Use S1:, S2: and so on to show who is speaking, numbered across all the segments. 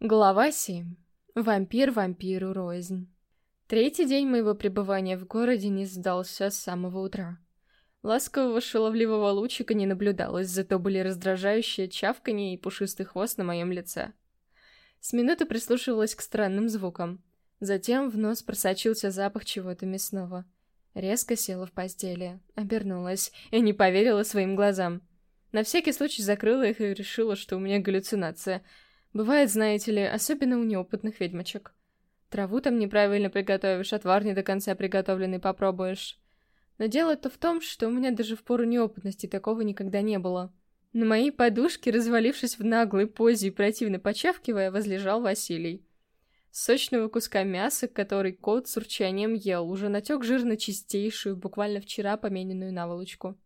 S1: Глава 7. Вампир вампиру рознь. Третий день моего пребывания в городе не сдался с самого утра. Ласкового шаловливого лучика не наблюдалось, зато были раздражающие чавканье и пушистый хвост на моем лице. С минуты прислушивалась к странным звукам. Затем в нос просочился запах чего-то мясного. Резко села в постели, обернулась и не поверила своим глазам. На всякий случай закрыла их и решила, что у меня галлюцинация — Бывает, знаете ли, особенно у неопытных ведьмочек. Траву там неправильно приготовишь, отвар не до конца приготовленный попробуешь. Но дело-то в том, что у меня даже в пору неопытности такого никогда не было. На моей подушке, развалившись в наглой позе и противно почавкивая, возлежал Василий. С сочного куска мяса, который кот с урчанием ел, уже натек жир на чистейшую, буквально вчера помененную наволочку.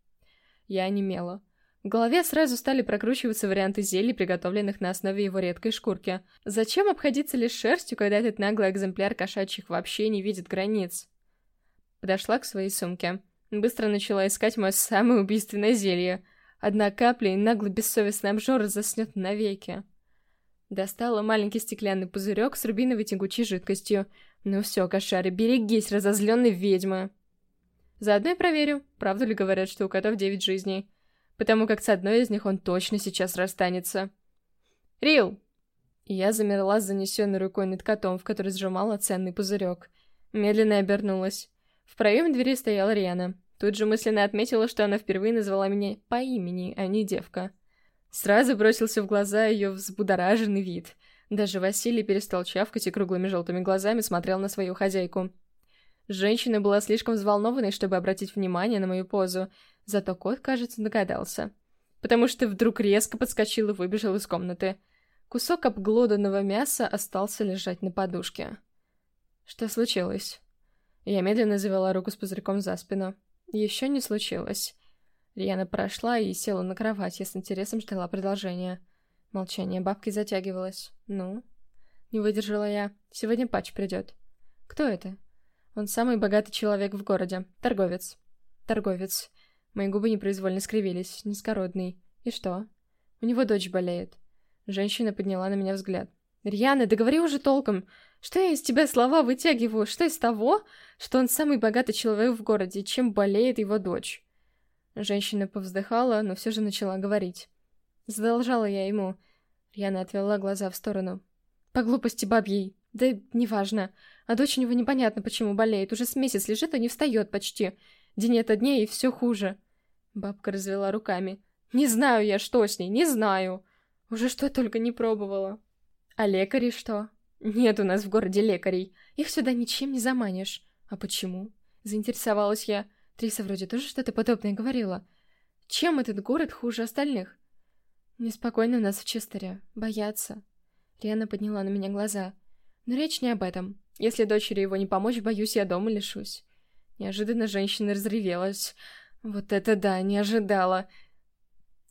S1: Я онемела. В голове сразу стали прокручиваться варианты зелий, приготовленных на основе его редкой шкурки. Зачем обходиться лишь шерстью, когда этот наглый экземпляр кошачьих вообще не видит границ? Подошла к своей сумке. Быстро начала искать мое самое убийственное зелье. Одна капля, и наглый бессовестный обжор заснет навеки. Достала маленький стеклянный пузырек с рубиновой тягучей жидкостью. Ну все, кошары, берегись, разозленной ведьмы. Заодно и проверю, правду ли говорят, что у котов девять жизней потому как с одной из них он точно сейчас расстанется. «Рил!» Я замерла с занесенной рукой над котом, в который сжимала ценный пузырек. Медленно обернулась. В проеме двери стояла Риана. Тут же мысленно отметила, что она впервые назвала меня по имени, а не девка. Сразу бросился в глаза ее взбудораженный вид. Даже Василий перестал чавкать и круглыми желтыми глазами смотрел на свою хозяйку. Женщина была слишком взволнованной, чтобы обратить внимание на мою позу, Зато кот, кажется, догадался. Потому что вдруг резко подскочил и выбежал из комнаты. Кусок обглоданного мяса остался лежать на подушке. Что случилось? Я медленно завела руку с пузырьком за спину. Еще не случилось. Рьяна прошла и села на кровать, я с интересом ждала продолжения. Молчание бабки затягивалось. «Ну?» Не выдержала я. «Сегодня патч придет». «Кто это?» «Он самый богатый человек в городе. Торговец». «Торговец. Мои губы непроизвольно скривились. Низкородный. И что? У него дочь болеет. Женщина подняла на меня взгляд. «Рьяна, да говори уже толком! Что я из тебя слова вытягиваю? Что из того, что он самый богатый человек в городе, чем болеет его дочь?» Женщина повздыхала, но все же начала говорить. Задолжала я ему. Рьяна отвела глаза в сторону. «По глупости бабьей. Да неважно. А дочь у него непонятно, почему болеет. Уже с месяц лежит и не встает почти. День ото дня и все хуже. Бабка развела руками. «Не знаю я, что с ней, не знаю. Уже что только не пробовала». «А лекари что?» «Нет у нас в городе лекарей. Их сюда ничем не заманишь». «А почему?» Заинтересовалась я. Триса вроде тоже что-то подобное говорила. «Чем этот город хуже остальных?» «Неспокойно у нас в Честере. Боятся». Риана подняла на меня глаза. «Но речь не об этом. Если дочери его не помочь, боюсь, я дома лишусь». Неожиданно женщина разревелась. Вот это да, не ожидала.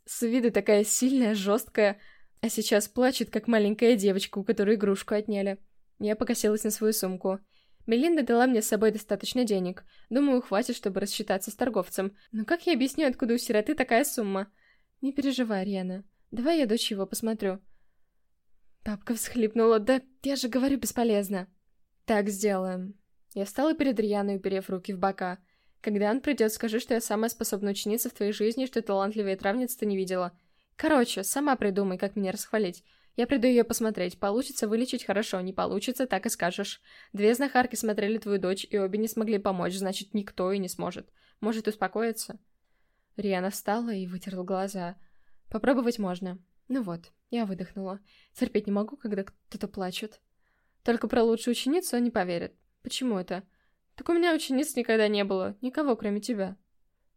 S1: С виду такая сильная, жесткая, а сейчас плачет, как маленькая девочка, у которой игрушку отняли. Я покосилась на свою сумку. Мелинда дала мне с собой достаточно денег. Думаю, хватит, чтобы рассчитаться с торговцем. Но как я объясню, откуда у сироты такая сумма? Не переживай, Риана. Давай я дочь его посмотрю. Папка всхлипнула. Да я же говорю, бесполезно. Так сделаем. Я встала перед Рианой, уперев руки в бока. Когда он придет, скажи, что я самая способная ученица в твоей жизни, что талантливее травницы ты не видела. Короче, сама придумай, как меня расхвалить. Я приду ее посмотреть. Получится вылечить хорошо, не получится, так и скажешь. Две знахарки смотрели твою дочь, и обе не смогли помочь, значит, никто и не сможет. Может успокоиться?» Риана встала и вытерла глаза. «Попробовать можно. Ну вот, я выдохнула. Терпеть не могу, когда кто-то плачет. Только про лучшую ученицу не поверит. Почему это? Так у меня учениц никогда не было, никого, кроме тебя.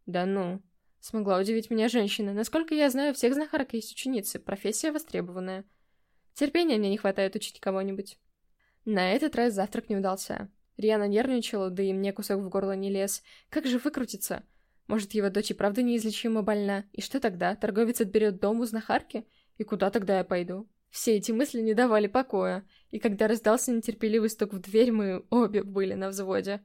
S1: Да ну. Смогла удивить меня женщина. Насколько я знаю, всех знахарок есть ученицы, профессия востребованная. Терпения мне не хватает учить кого-нибудь. На этот раз завтрак не удался. Риана нервничала, да и мне кусок в горло не лез. Как же выкрутиться? Может, его дочь и правда неизлечимо больна? И что тогда? Торговец отберет дом у знахарки? И куда тогда я пойду? Все эти мысли не давали покоя, и когда раздался нетерпеливый стук в дверь, мы обе были на взводе.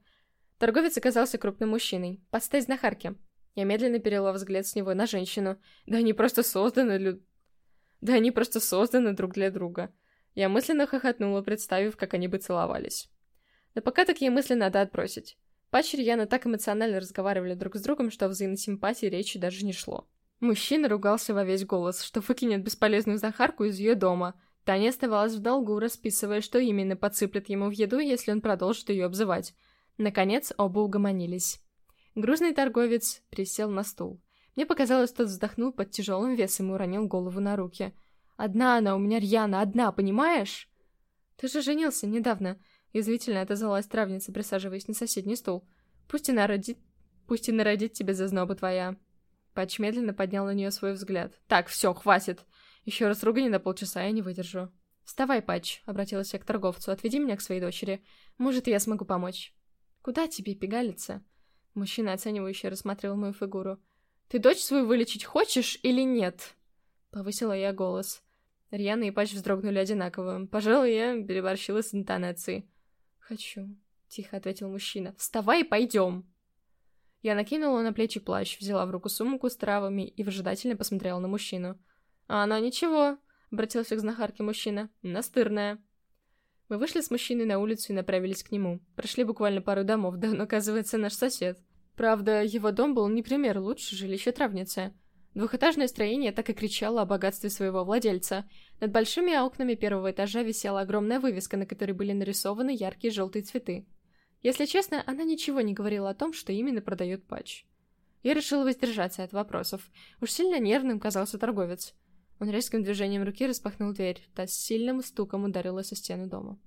S1: Торговец оказался крупным мужчиной, под стать знахарки. Я медленно перевела взгляд с него на женщину. Да они просто созданы для... Да они просто созданы друг для друга. Я мысленно хохотнула, представив, как они бы целовались. Но пока такие мысли надо отбросить. Патч и Рьяна так эмоционально разговаривали друг с другом, что о взаимосимпатии речи даже не шло. Мужчина ругался во весь голос, что выкинет бесполезную Захарку из ее дома. Таня оставалась в долгу, расписывая, что именно подсыплет ему в еду, если он продолжит ее обзывать. Наконец, оба угомонились. Грузный торговец присел на стул. Мне показалось, тот вздохнул под тяжелым весом и уронил голову на руки. «Одна она у меня, Рьяна, одна, понимаешь?» «Ты же женился недавно», — язвительно отозвалась травница, присаживаясь на соседний стул. «Пусть и народит... Пусть и народит тебе зазноба твоя». Патч медленно поднял на нее свой взгляд. «Так, все, хватит. Еще раз ругани на полчаса, я не выдержу». «Вставай, Патч», — обратилась я к торговцу, — «отведи меня к своей дочери. Может, я смогу помочь». «Куда тебе пигалиться?» Мужчина, оценивающе рассматривал мою фигуру. «Ты дочь свою вылечить хочешь или нет?» Повысила я голос. Рьяна и Патч вздрогнули одинаково. Пожалуй, я переборщила с интонацией. «Хочу», — тихо ответил мужчина. «Вставай и пойдем!» Я накинула на плечи плащ, взяла в руку сумку с травами и выжидательно посмотрела на мужчину. «А она ничего», — обратился к знахарке мужчина. «Настырная». Мы вышли с мужчиной на улицу и направились к нему. Прошли буквально пару домов, да он, оказывается, наш сосед. Правда, его дом был не пример лучше жилища травницы. Двухэтажное строение так и кричало о богатстве своего владельца. Над большими окнами первого этажа висела огромная вывеска, на которой были нарисованы яркие желтые цветы. Если честно, она ничего не говорила о том, что именно продает патч. Я решила воздержаться от вопросов. Уж сильно нервным казался торговец. Он резким движением руки распахнул дверь, та с сильным стуком ударилась о стену дома.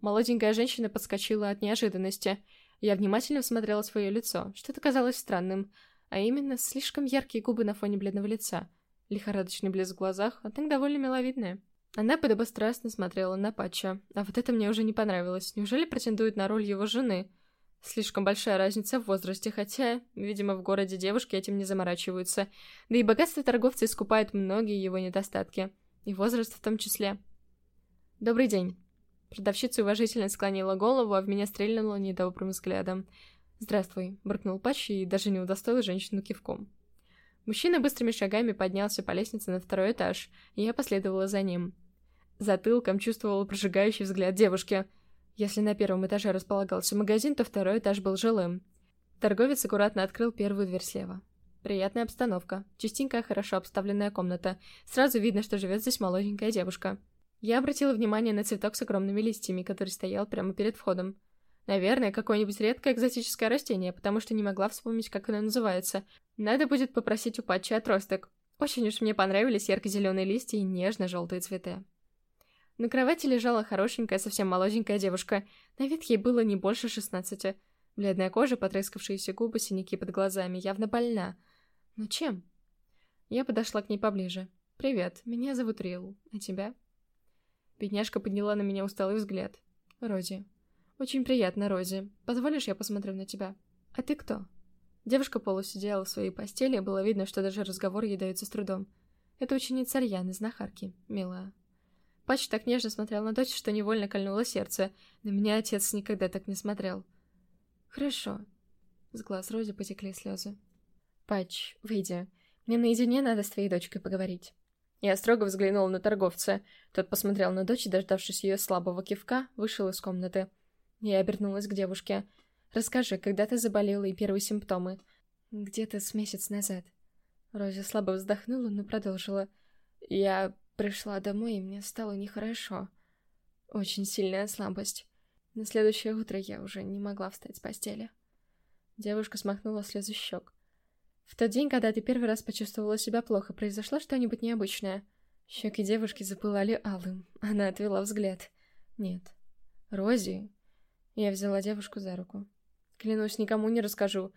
S1: Молоденькая женщина подскочила от неожиданности. Я внимательно всмотрела свое лицо. Что-то казалось странным, а именно слишком яркие губы на фоне бледного лица, лихорадочный блеск в глазах, а так довольно миловидная. Она подобострастно смотрела на Патча, а вот это мне уже не понравилось. Неужели претендует на роль его жены? Слишком большая разница в возрасте, хотя, видимо, в городе девушки этим не заморачиваются. Да и богатство торговца искупает многие его недостатки. И возраст в том числе. «Добрый день». Продавщица уважительно склонила голову, а в меня стрельнула недобрым взглядом. «Здравствуй», — буркнул Патч и даже не удостоил женщину кивком. Мужчина быстрыми шагами поднялся по лестнице на второй этаж, и я последовала за ним. Затылком чувствовала прожигающий взгляд девушки. Если на первом этаже располагался магазин, то второй этаж был жилым. Торговец аккуратно открыл первую дверь слева. Приятная обстановка. Чистенькая, хорошо обставленная комната. Сразу видно, что живет здесь молоденькая девушка. Я обратила внимание на цветок с огромными листьями, который стоял прямо перед входом. Наверное, какое-нибудь редкое экзотическое растение, потому что не могла вспомнить, как оно называется. Надо будет попросить у Патчи отросток. Очень уж мне понравились ярко-зеленые листья и нежно-желтые цветы. На кровати лежала хорошенькая, совсем молоденькая девушка. На вид ей было не больше шестнадцати. Бледная кожа, потрескавшиеся губы, синяки под глазами, явно больна. Но чем? Я подошла к ней поближе. «Привет, меня зовут Рил. А тебя?» Бедняжка подняла на меня усталый взгляд. «Рози. «Очень приятно, Рози. Позволишь, я посмотрю на тебя?» «А ты кто?» Девушка полусидела в своей постели, и было видно, что даже разговор ей дается с трудом. Это ученица Рьяны, знахарки, милая. Патч так нежно смотрел на дочь, что невольно кольнуло сердце. На меня отец никогда так не смотрел. «Хорошо». С глаз Рози потекли слезы. «Патч, выйди. Мне наедине надо с твоей дочкой поговорить». Я строго взглянула на торговца. Тот посмотрел на дочь дождавшись ее слабого кивка, вышел из комнаты. Я обернулась к девушке. «Расскажи, когда ты заболела и первые симптомы?» «Где-то с месяц назад». Рози слабо вздохнула, но продолжила. «Я пришла домой, и мне стало нехорошо. Очень сильная слабость. На следующее утро я уже не могла встать с постели». Девушка смахнула слезы щек. «В тот день, когда ты первый раз почувствовала себя плохо, произошло что-нибудь необычное?» Щеки девушки запылали алым. Она отвела взгляд. «Нет. Рози, я взяла девушку за руку. Клянусь, никому не расскажу.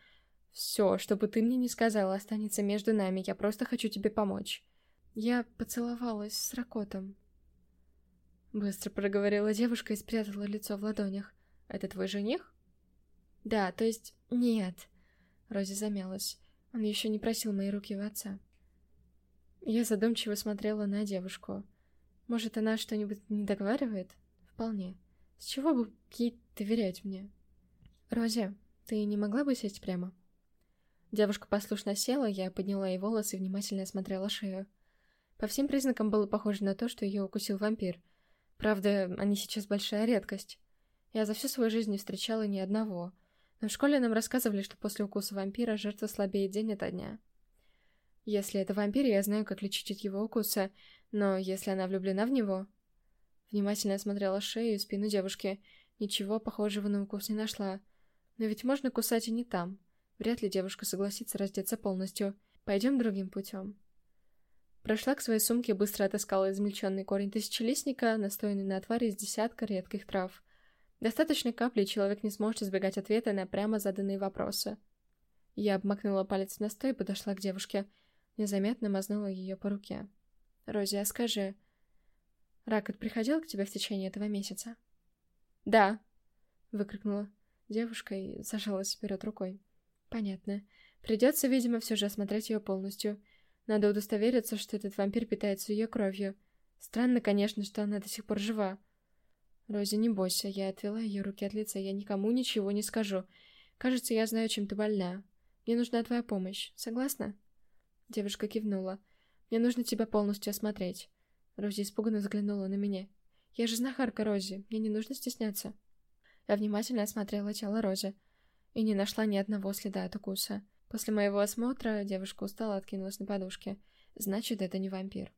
S1: Все, что бы ты мне не сказала, останется между нами. Я просто хочу тебе помочь. Я поцеловалась с Ракотом. Быстро проговорила девушка и спрятала лицо в ладонях. Это твой жених? Да, то есть нет. Рози замялась. Он еще не просил моей руки у отца. Я задумчиво смотрела на девушку. Может, она что-нибудь не договаривает? Вполне. С чего бы ей доверять мне? Рози, ты не могла бы сесть прямо? Девушка послушно села, я подняла ей волосы и внимательно осмотрела шею. По всем признакам было похоже на то, что ее укусил вампир. Правда, они сейчас большая редкость. Я за всю свою жизнь не встречала ни одного. Но в школе нам рассказывали, что после укуса вампира жертва слабеет день ото дня. Если это вампир, я знаю, как лечить от его укуса, но если она влюблена в него... Внимательно осмотрела шею и спину девушки. Ничего похожего на укус не нашла. Но ведь можно кусать и не там. Вряд ли девушка согласится раздеться полностью. Пойдем другим путем. Прошла к своей сумке, быстро отыскала измельченный корень тысячелистника, настоянный на отваре из десятка редких трав. Достаточно капли, человек не сможет избегать ответа на прямо заданные вопросы. Я обмакнула палец в настой и подошла к девушке. Незаметно мазнула ее по руке. «Рози, а скажи, Ракот приходил к тебе в течение этого месяца?» «Да», — выкрикнула девушка и зажалась вперед рукой. «Понятно. Придется, видимо, все же осмотреть ее полностью. Надо удостовериться, что этот вампир питается ее кровью. Странно, конечно, что она до сих пор жива. Рози, не бойся, я отвела ее руки от лица, я никому ничего не скажу. Кажется, я знаю, чем ты больна. Мне нужна твоя помощь. Согласна? Девушка кивнула. Мне нужно тебя полностью осмотреть. Рози испуганно взглянула на меня. Я же знахарка Рози, мне не нужно стесняться. Я внимательно осмотрела тело Рози и не нашла ни одного следа от укуса. После моего осмотра девушка устала откинулась на подушке. Значит, это не вампир.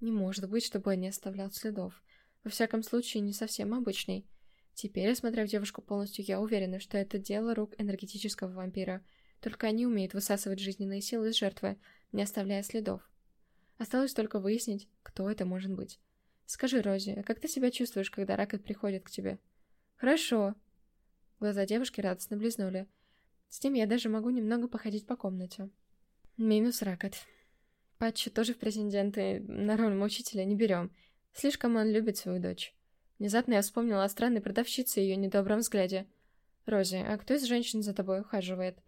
S1: Не может быть, чтобы он не оставлял следов. Во всяком случае, не совсем обычный. Теперь, осмотрев девушку полностью, я уверена, что это дело рук энергетического вампира. Только они умеют высасывать жизненные силы из жертвы, не оставляя следов. Осталось только выяснить, кто это может быть. Скажи, Рози, а как ты себя чувствуешь, когда Ракет приходит к тебе? Хорошо. Глаза девушки радостно близнули. С ним я даже могу немного походить по комнате. Минус Ракет. Патчи тоже в претенденты на роль учителя не берем. Слишком он любит свою дочь. Внезапно я вспомнила о странной продавщице и ее недобром взгляде. «Рози, а кто из женщин за тобой ухаживает?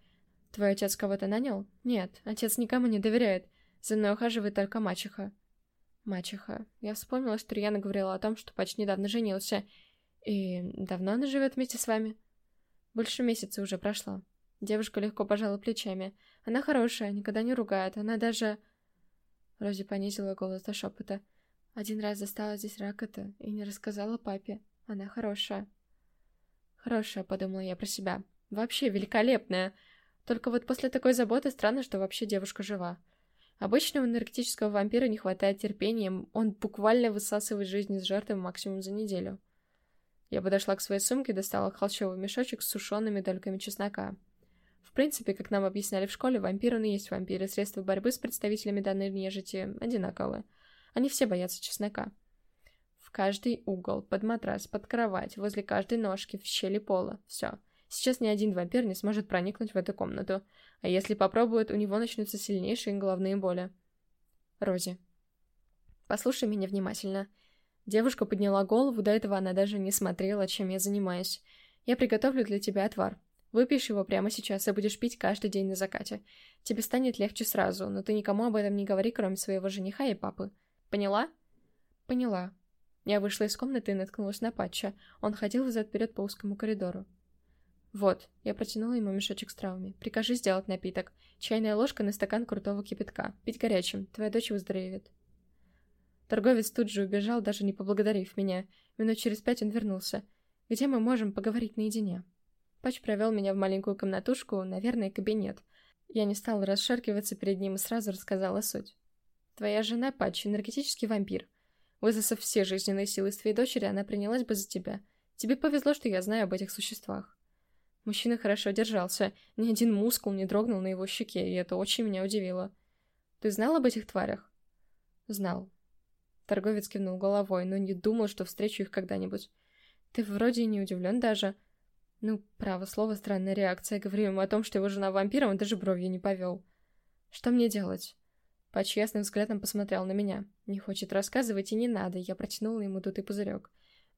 S1: Твой отец кого-то нанял? Нет, отец никому не доверяет. За мной ухаживает только мачеха». Мачеха. Я вспомнила, что Рьяна говорила о том, что почти недавно женился. И давно она живет вместе с вами? Больше месяца уже прошло. Девушка легко пожала плечами. Она хорошая, никогда не ругает. Она даже... Рози понизила голос до шепота. Один раз застала здесь Ракота и не рассказала папе. Она хорошая. Хорошая, подумала я про себя. Вообще великолепная. Только вот после такой заботы странно, что вообще девушка жива. Обычного энергетического вампира не хватает терпения, он буквально высасывает жизнь из жертвы максимум за неделю. Я подошла к своей сумке и достала холщовый мешочек с сушеными дольками чеснока. В принципе, как нам объясняли в школе, вампиры и есть вампиры, средства борьбы с представителями данной нежити одинаковые. Они все боятся чеснока. В каждый угол, под матрас, под кровать, возле каждой ножки, в щели пола. Все. Сейчас ни один вампир не сможет проникнуть в эту комнату. А если попробует, у него начнутся сильнейшие головные боли. Рози. Послушай меня внимательно. Девушка подняла голову, до этого она даже не смотрела, чем я занимаюсь. Я приготовлю для тебя отвар. Выпьешь его прямо сейчас и будешь пить каждый день на закате. Тебе станет легче сразу, но ты никому об этом не говори, кроме своего жениха и папы. Поняла? Поняла. Я вышла из комнаты и наткнулась на Патча. Он ходил взад-вперед по узкому коридору. «Вот», — я протянула ему мешочек с травами. «Прикажи сделать напиток. Чайная ложка на стакан крутого кипятка. Пить горячим. Твоя дочь выздоровеет». Торговец тут же убежал, даже не поблагодарив меня. Минут через пять он вернулся. «Где мы можем поговорить наедине?» Патч провел меня в маленькую комнатушку, наверное, кабинет. Я не стала расшаркиваться перед ним и сразу рассказала суть. «Твоя жена, Патч, энергетический вампир. Высосав все жизненные силы из твоей дочери, она принялась бы за тебя. Тебе повезло, что я знаю об этих существах. Мужчина хорошо держался, ни один мускул не дрогнул на его щеке, и это очень меня удивило. «Ты знал об этих тварях?» «Знал». Торговец кивнул головой, но не думал, что встречу их когда-нибудь. «Ты вроде не удивлен даже». Ну, право слово, странная реакция. Говорю ему о том, что его жена вампира, он даже бровью не повел. «Что мне делать?» Пач ясным взглядом посмотрел на меня. «Не хочет рассказывать и не надо», я протянула ему дутый пузырек.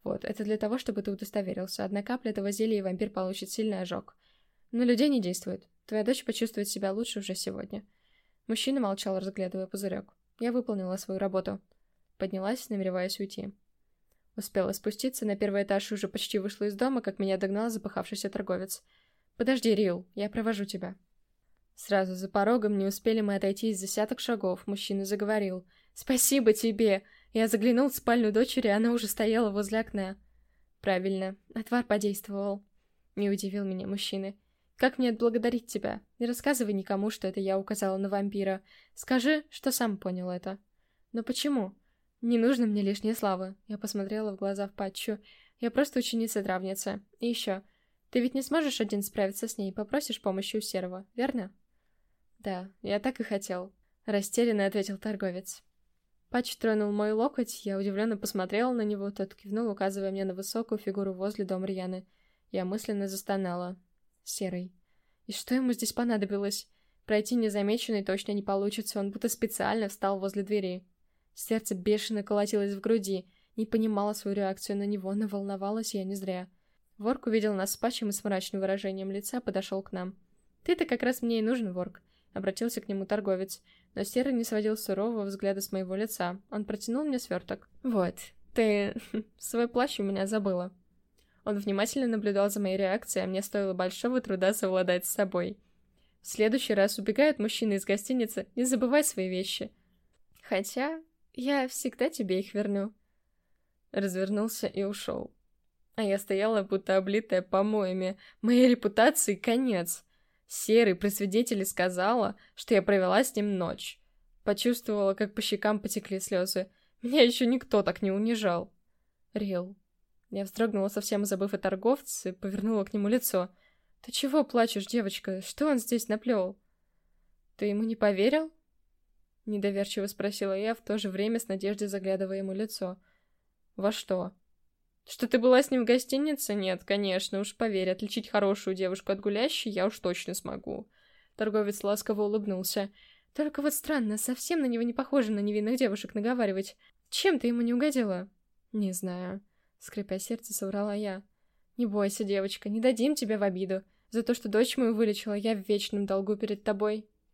S1: Вот, это для того, чтобы ты удостоверился. Одна капля этого зелья, и вампир получит сильный ожог. На людей не действует. Твоя дочь почувствует себя лучше уже сегодня. Мужчина молчал, разглядывая пузырек. Я выполнила свою работу. Поднялась, намереваясь уйти. Успела спуститься на первый этаж и уже почти вышла из дома, как меня догнал запыхавшийся торговец. «Подожди, Рил, я провожу тебя». Сразу за порогом не успели мы отойти из десяток шагов. Мужчина заговорил. «Спасибо тебе! Я заглянул в спальню дочери, она уже стояла возле окна. Правильно, отвар подействовал. Не удивил меня мужчина. Как мне отблагодарить тебя? Не рассказывай никому, что это я указала на вампира. Скажи, что сам понял это. Но почему? Не нужно мне лишней славы. Я посмотрела в глаза в патчу. Я просто ученица-травница. И еще. Ты ведь не сможешь один справиться с ней, попросишь помощи у Серого, верно? Да, я так и хотел. Растерянно ответил торговец. Патч тронул мой локоть, я удивленно посмотрела на него, тот кивнул, указывая мне на высокую фигуру возле дома Рьяны. Я мысленно застонала. Серый. И что ему здесь понадобилось? Пройти незамеченный точно не получится, он будто специально встал возле двери. Сердце бешено колотилось в груди, не понимала свою реакцию на него, но волновалась я не зря. Ворк увидел нас с Патчем и с мрачным выражением лица подошел к нам. «Ты-то как раз мне и нужен, Ворк», — обратился к нему торговец. Но Серый не сводил сурового взгляда с моего лица. Он протянул мне сверток. «Вот, ты свой плащ у меня забыла». Он внимательно наблюдал за моей реакцией, а мне стоило большого труда совладать с собой. В следующий раз убегает мужчина из гостиницы, не забывай свои вещи. Хотя я всегда тебе их верну. Развернулся и ушел. А я стояла, будто облитая помоями. Моей репутации конец. Серый при свидетеле сказала, что я провела с ним ночь. Почувствовала, как по щекам потекли слезы. Меня еще никто так не унижал. Рил. Я вздрогнула, совсем забыв о торговце, повернула к нему лицо. «Ты чего плачешь, девочка? Что он здесь наплел?» «Ты ему не поверил?» Недоверчиво спросила я, в то же время с надеждой заглядывая ему лицо. «Во что?» «Что ты была с ним в гостинице? Нет, конечно, уж поверь, отличить хорошую девушку от гулящей я уж точно смогу». Торговец ласково улыбнулся. «Только вот странно, совсем на него не похоже на невинных девушек наговаривать. Чем ты ему не угодила?» «Не знаю». Скрипя сердце, соврала я. «Не бойся, девочка, не дадим тебя в обиду. За то, что дочь мою вылечила, я в вечном долгу перед тобой».